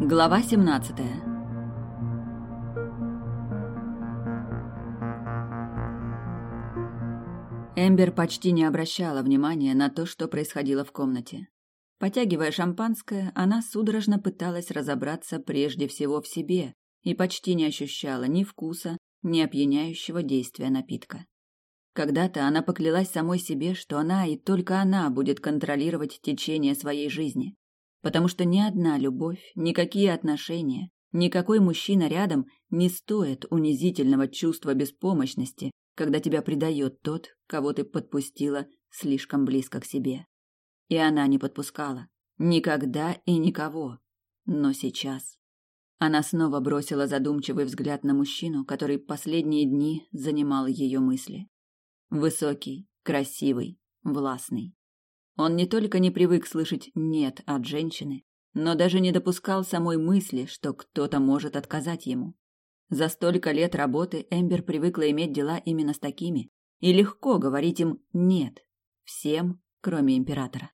Глава 17 Эмбер почти не обращала внимания на то, что происходило в комнате. Потягивая шампанское, она судорожно пыталась разобраться прежде всего в себе и почти не ощущала ни вкуса, ни опьяняющего действия напитка. Когда-то она поклялась самой себе, что она и только она будет контролировать течение своей жизни, потому что ни одна любовь, никакие отношения, никакой мужчина рядом не стоит унизительного чувства беспомощности, когда тебя предает тот, кого ты подпустила слишком близко к себе. И она не подпускала. Никогда и никого. Но сейчас... Она снова бросила задумчивый взгляд на мужчину, который последние дни занимал ее мысли. Высокий, красивый, властный. Он не только не привык слышать «нет» от женщины, но даже не допускал самой мысли, что кто-то может отказать ему. За столько лет работы Эмбер привыкла иметь дела именно с такими, и легко говорить им «нет» всем, кроме императора.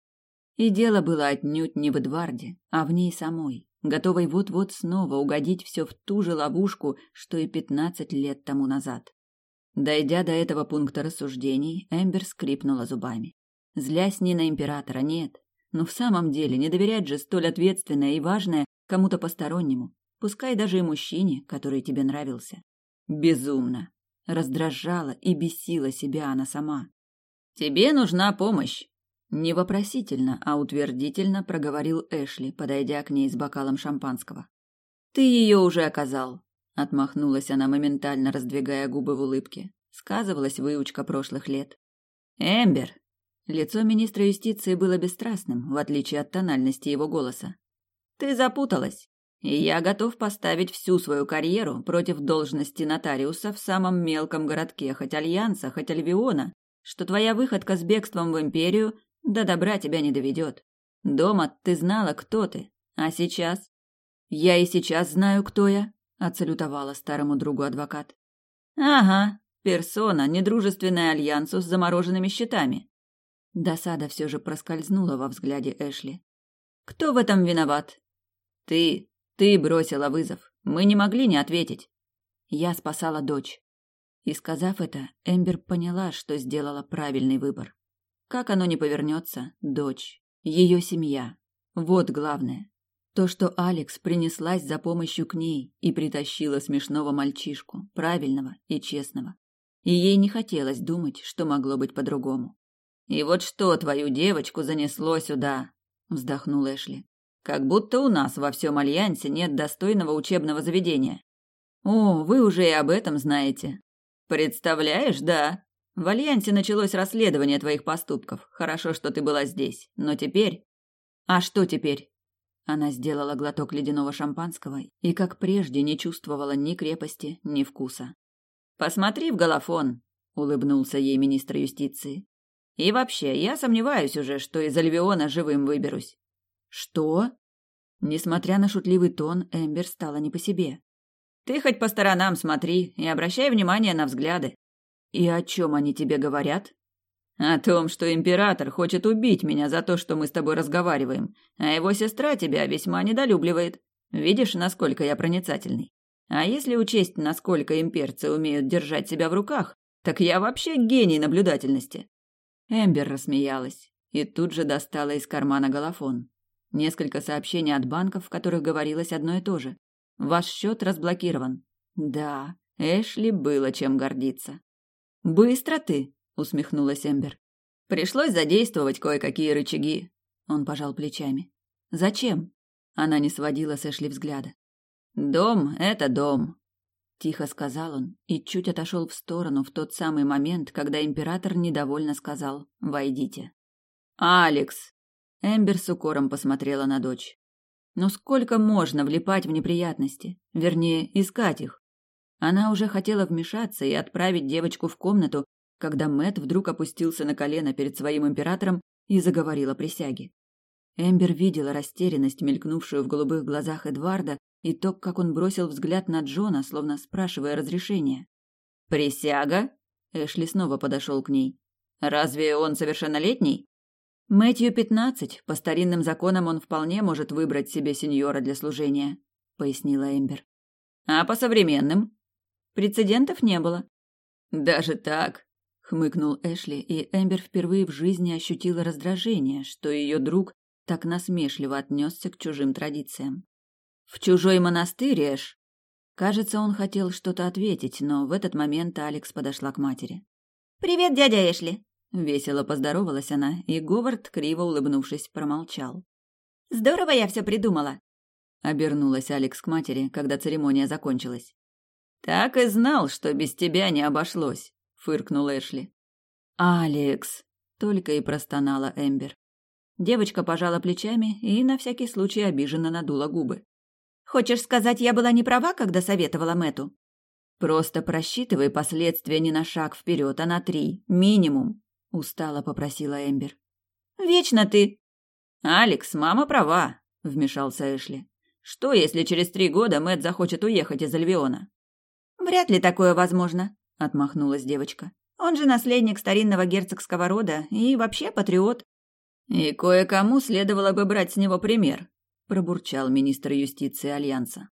И дело было отнюдь не в Эдварде, а в ней самой, готовой вот-вот снова угодить все в ту же ловушку, что и пятнадцать лет тому назад. Дойдя до этого пункта рассуждений, Эмбер скрипнула зубами. Злясь не на императора, нет. Но в самом деле не доверять же столь ответственное и важное кому-то постороннему, пускай даже и мужчине, который тебе нравился. Безумно. Раздражала и бесила себя она сама. «Тебе нужна помощь!» Не вопросительно, а утвердительно проговорил Эшли, подойдя к ней с бокалом шампанского. «Ты ее уже оказал!» Отмахнулась она, моментально раздвигая губы в улыбке. Сказывалась выучка прошлых лет. «Эмбер!» Лицо министра юстиции было бесстрастным, в отличие от тональности его голоса. «Ты запуталась, и я готов поставить всю свою карьеру против должности нотариуса в самом мелком городке, хоть Альянса, хоть Альвиона, что твоя выходка с бегством в Империю до добра тебя не доведет. Дома ты знала, кто ты, а сейчас? Я и сейчас знаю, кто я, отсалютовала старому другу адвокат. Ага, персона, недружественная альянсу с замороженными счетами. Досада все же проскользнула во взгляде Эшли. Кто в этом виноват? Ты, ты бросила вызов. Мы не могли не ответить. Я спасала дочь. И сказав это, Эмбер поняла, что сделала правильный выбор. Как оно ни повернется, дочь, ее семья. Вот главное. То, что Алекс принеслась за помощью к ней и притащила смешного мальчишку, правильного и честного. И ей не хотелось думать, что могло быть по-другому. «И вот что твою девочку занесло сюда?» – вздохнул Эшли. «Как будто у нас во всем Альянсе нет достойного учебного заведения». «О, вы уже и об этом знаете». «Представляешь, да. В Альянсе началось расследование твоих поступков. Хорошо, что ты была здесь. Но теперь...» «А что теперь?» Она сделала глоток ледяного шампанского и, как прежде, не чувствовала ни крепости, ни вкуса. «Посмотри в голофон», — улыбнулся ей министр юстиции. «И вообще, я сомневаюсь уже, что из Альвиона живым выберусь». «Что?» Несмотря на шутливый тон, Эмбер стала не по себе. «Ты хоть по сторонам смотри и обращай внимание на взгляды». «И о чем они тебе говорят?» О том, что император хочет убить меня за то, что мы с тобой разговариваем, а его сестра тебя весьма недолюбливает. Видишь, насколько я проницательный. А если учесть, насколько имперцы умеют держать себя в руках, так я вообще гений наблюдательности. Эмбер рассмеялась и тут же достала из кармана голофон. Несколько сообщений от банков, в которых говорилось одно и то же. Ваш счет разблокирован. Да, Эшли было чем гордиться. Быстро ты, усмехнулась Эмбер. Пришлось задействовать кое-какие рычаги. Он пожал плечами. Зачем? Она не сводила с Эшли взгляда. Дом это дом, тихо сказал он и чуть отошел в сторону в тот самый момент, когда император недовольно сказал: "Войдите". Алекс. Эмбер с укором посмотрела на дочь. Но сколько можно влипать в неприятности, вернее, искать их? Она уже хотела вмешаться и отправить девочку в комнату, когда Мэт вдруг опустился на колено перед своим императором и заговорил о присяге. Эмбер видела растерянность, мелькнувшую в голубых глазах Эдварда, и то, как он бросил взгляд на Джона, словно спрашивая разрешения. «Присяга?» Эшли снова подошел к ней. «Разве он совершеннолетний?» Мэтью пятнадцать, по старинным законам он вполне может выбрать себе сеньора для служения, пояснила Эмбер. А по современным? Прецедентов не было. Даже так, хмыкнул Эшли, и Эмбер впервые в жизни ощутила раздражение, что ее друг так насмешливо отнесся к чужим традициям. В чужой монастырь, Эш? Кажется, он хотел что-то ответить, но в этот момент Алекс подошла к матери. «Привет, дядя Эшли!» Весело поздоровалась она, и Говард, криво улыбнувшись, промолчал. «Здорово я все придумала!» Обернулась Алекс к матери, когда церемония закончилась. «Так и знал, что без тебя не обошлось», — фыркнул Эшли. «Алекс!» — только и простонала Эмбер. Девочка пожала плечами и на всякий случай обиженно надула губы. «Хочешь сказать, я была не права, когда советовала Мэту? «Просто просчитывай последствия не на шаг вперед, а на три, минимум», — устало попросила Эмбер. «Вечно ты!» «Алекс, мама права», — вмешался Эшли. «Что, если через три года Мэт захочет уехать из Альвиона?» «Вряд ли такое возможно», — отмахнулась девочка. «Он же наследник старинного герцогского рода и вообще патриот». «И кое-кому следовало бы брать с него пример», — пробурчал министр юстиции Альянса.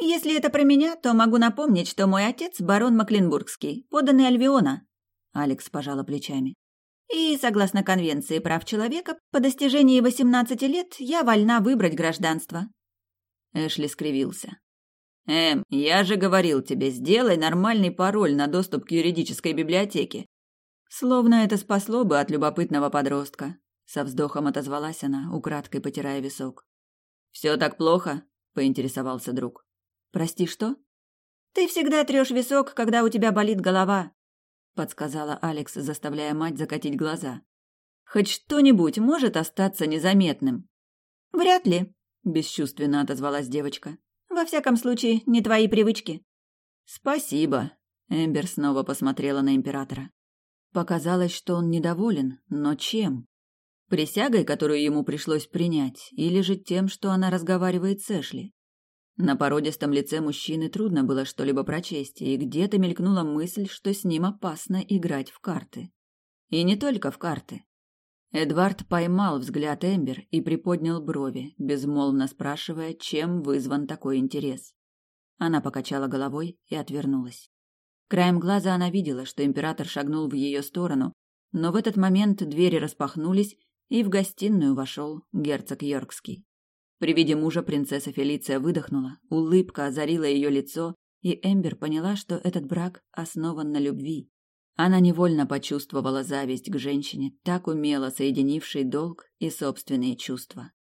«Если это про меня, то могу напомнить, что мой отец — барон Маклинбургский, поданный Альвиона», — Алекс пожала плечами. «И, согласно Конвенции прав человека, по достижении 18 лет я вольна выбрать гражданство». Эшли скривился. «Эм, я же говорил тебе, сделай нормальный пароль на доступ к юридической библиотеке». Словно это спасло бы от любопытного подростка. Со вздохом отозвалась она, украдкой потирая висок. «Все так плохо?» — поинтересовался друг. «Прости, что?» «Ты всегда трешь висок, когда у тебя болит голова», — подсказала Алекс, заставляя мать закатить глаза. «Хоть что-нибудь может остаться незаметным?» «Вряд ли», — бесчувственно отозвалась девочка. «Во всяком случае, не твои привычки». «Спасибо», — Эмбер снова посмотрела на императора. Показалось, что он недоволен, но чем? Присягой, которую ему пришлось принять, или же тем, что она разговаривает с Эшли? На породистом лице мужчины трудно было что-либо прочесть, и где-то мелькнула мысль, что с ним опасно играть в карты. И не только в карты. Эдвард поймал взгляд Эмбер и приподнял брови, безмолвно спрашивая, чем вызван такой интерес. Она покачала головой и отвернулась. Краем глаза она видела, что император шагнул в ее сторону, но в этот момент двери распахнулись, и в гостиную вошел герцог Йоркский. При виде мужа принцесса Фелиция выдохнула, улыбка озарила ее лицо, и Эмбер поняла, что этот брак основан на любви. Она невольно почувствовала зависть к женщине, так умело соединившей долг и собственные чувства.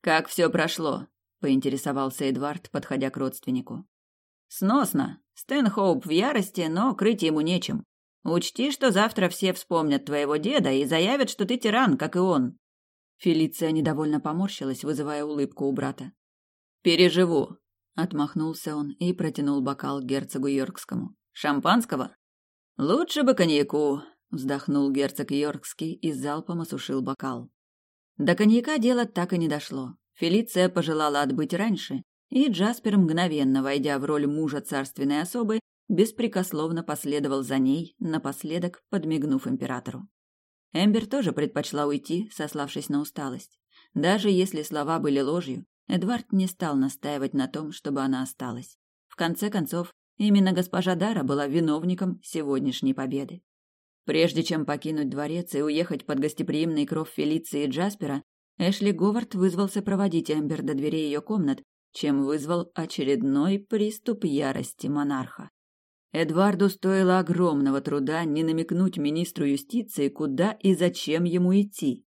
«Как все прошло?» – поинтересовался Эдвард, подходя к родственнику. «Сносно. Стэнхоуп в ярости, но крыть ему нечем. Учти, что завтра все вспомнят твоего деда и заявят, что ты тиран, как и он. Фелиция недовольно поморщилась, вызывая улыбку у брата. «Переживу», — отмахнулся он и протянул бокал герцогу Йоркскому. «Шампанского?» «Лучше бы коньяку», — вздохнул герцог Йоркский и залпом осушил бокал. До коньяка дело так и не дошло. Фелиция пожелала отбыть раньше, и Джаспер, мгновенно войдя в роль мужа царственной особы, беспрекословно последовал за ней, напоследок подмигнув императору. Эмбер тоже предпочла уйти, сославшись на усталость. Даже если слова были ложью, Эдвард не стал настаивать на том, чтобы она осталась. В конце концов, именно госпожа Дара была виновником сегодняшней победы. Прежде чем покинуть дворец и уехать под гостеприимный кров Фелиции и Джаспера, Эшли Говард вызвался проводить Эмбер до дверей ее комнат, чем вызвал очередной приступ ярости монарха. Эдварду стоило огромного труда не намекнуть министру юстиции, куда и зачем ему идти.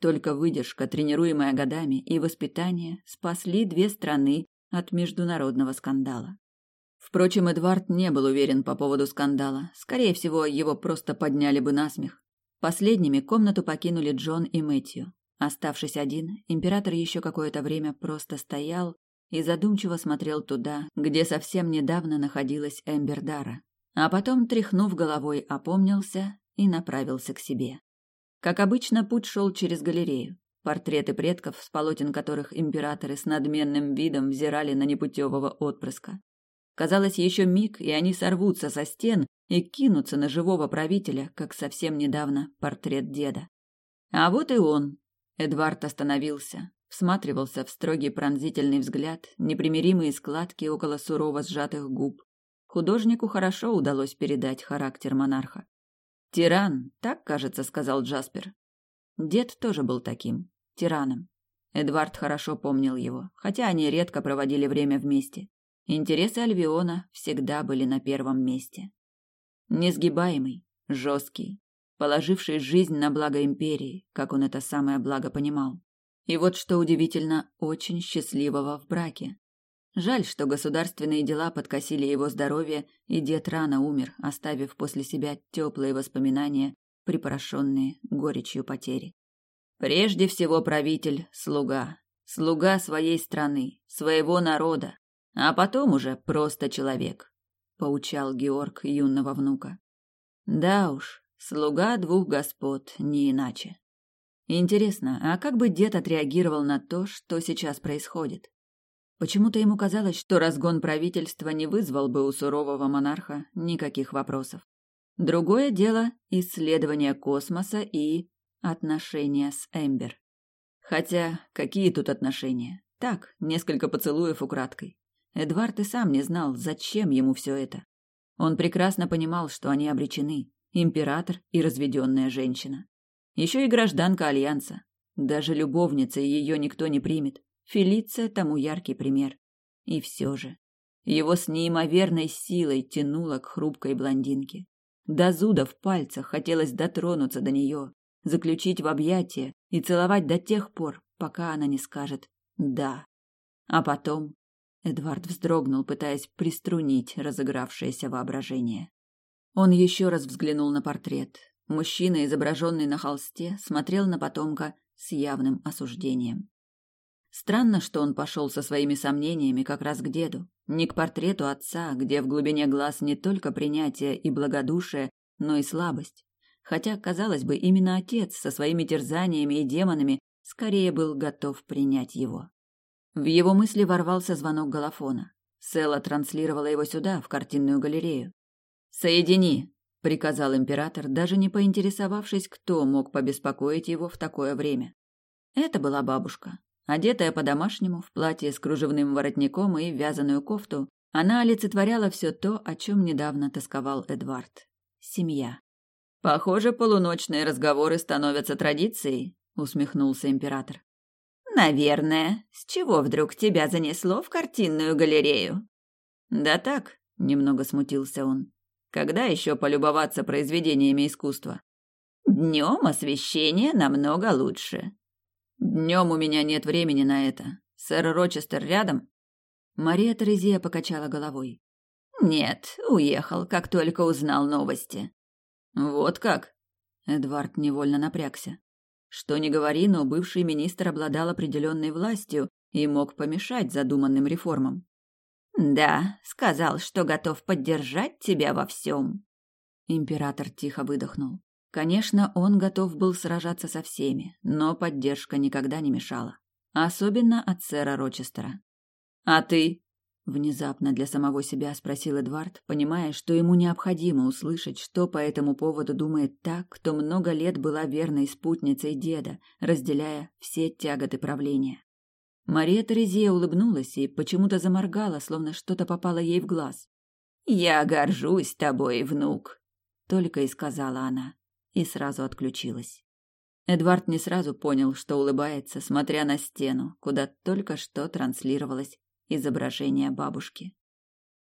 Только выдержка, тренируемая годами, и воспитание спасли две страны от международного скандала. Впрочем, Эдвард не был уверен по поводу скандала. Скорее всего, его просто подняли бы на смех. Последними комнату покинули Джон и Мэтью. Оставшись один, император еще какое-то время просто стоял и задумчиво смотрел туда, где совсем недавно находилась Эмбердара. А потом, тряхнув головой, опомнился и направился к себе. Как обычно, путь шел через галерею. Портреты предков, с полотен которых императоры с надменным видом взирали на непутевого отпрыска. Казалось, еще миг, и они сорвутся со стен и кинутся на живого правителя, как совсем недавно портрет деда. А вот и он. Эдвард остановился, всматривался в строгий пронзительный взгляд, непримиримые складки около сурово сжатых губ. Художнику хорошо удалось передать характер монарха. «Тиран», так, кажется, сказал Джаспер. Дед тоже был таким, тираном. Эдвард хорошо помнил его, хотя они редко проводили время вместе. Интересы Альвиона всегда были на первом месте. Несгибаемый, жесткий, положивший жизнь на благо империи, как он это самое благо понимал. И вот что удивительно, очень счастливого в браке. Жаль, что государственные дела подкосили его здоровье, и дед рано умер, оставив после себя теплые воспоминания, припорошенные горечью потери. Прежде всего правитель – слуга. Слуга своей страны, своего народа. А потом уже просто человек, – поучал Георг юного внука. Да уж, слуга двух господ, не иначе. Интересно, а как бы дед отреагировал на то, что сейчас происходит? Почему-то ему казалось, что разгон правительства не вызвал бы у сурового монарха никаких вопросов. Другое дело – исследование космоса и Отношения с Эмбер. Хотя, какие тут отношения? Так, несколько поцелуев украдкой. Эдвард и сам не знал, зачем ему все это. Он прекрасно понимал, что они обречены. Император и разведенная женщина. Еще и гражданка Альянса. Даже любовница ее никто не примет. Фелиция тому яркий пример. И все же. Его с неимоверной силой тянуло к хрупкой блондинке. До зуда в пальцах хотелось дотронуться до нее, заключить в объятия и целовать до тех пор, пока она не скажет «да». А потом Эдвард вздрогнул, пытаясь приструнить разыгравшееся воображение. Он еще раз взглянул на портрет. Мужчина, изображенный на холсте, смотрел на потомка с явным осуждением. Странно, что он пошел со своими сомнениями как раз к деду, не к портрету отца, где в глубине глаз не только принятие и благодушие, но и слабость хотя, казалось бы, именно отец со своими терзаниями и демонами скорее был готов принять его. В его мысли ворвался звонок голофона. Села транслировала его сюда, в картинную галерею. «Соедини!» — приказал император, даже не поинтересовавшись, кто мог побеспокоить его в такое время. Это была бабушка. Одетая по-домашнему, в платье с кружевным воротником и вязаную кофту, она олицетворяла все то, о чем недавно тосковал Эдвард. Семья. Похоже, полуночные разговоры становятся традицией, усмехнулся император. Наверное. С чего вдруг тебя занесло в картинную галерею? Да так, немного смутился он. Когда еще полюбоваться произведениями искусства? Днем освещение намного лучше. Днем у меня нет времени на это. Сэр Рочестер рядом? Мария Терезия покачала головой. Нет, уехал, как только узнал новости. Вот как? Эдвард невольно напрягся. Что ни говори, но бывший министр обладал определенной властью и мог помешать задуманным реформам. Да, сказал, что готов поддержать тебя во всем. Император тихо выдохнул. Конечно, он готов был сражаться со всеми, но поддержка никогда не мешала. Особенно от сэра Рочестера. «А ты?» Внезапно для самого себя спросил Эдвард, понимая, что ему необходимо услышать, что по этому поводу думает та, кто много лет была верной спутницей деда, разделяя все тяготы правления. Мария Терезия улыбнулась и почему-то заморгала, словно что-то попало ей в глаз. «Я горжусь тобой, внук», — только и сказала она, и сразу отключилась. Эдвард не сразу понял, что улыбается, смотря на стену, куда только что транслировалась изображение бабушки.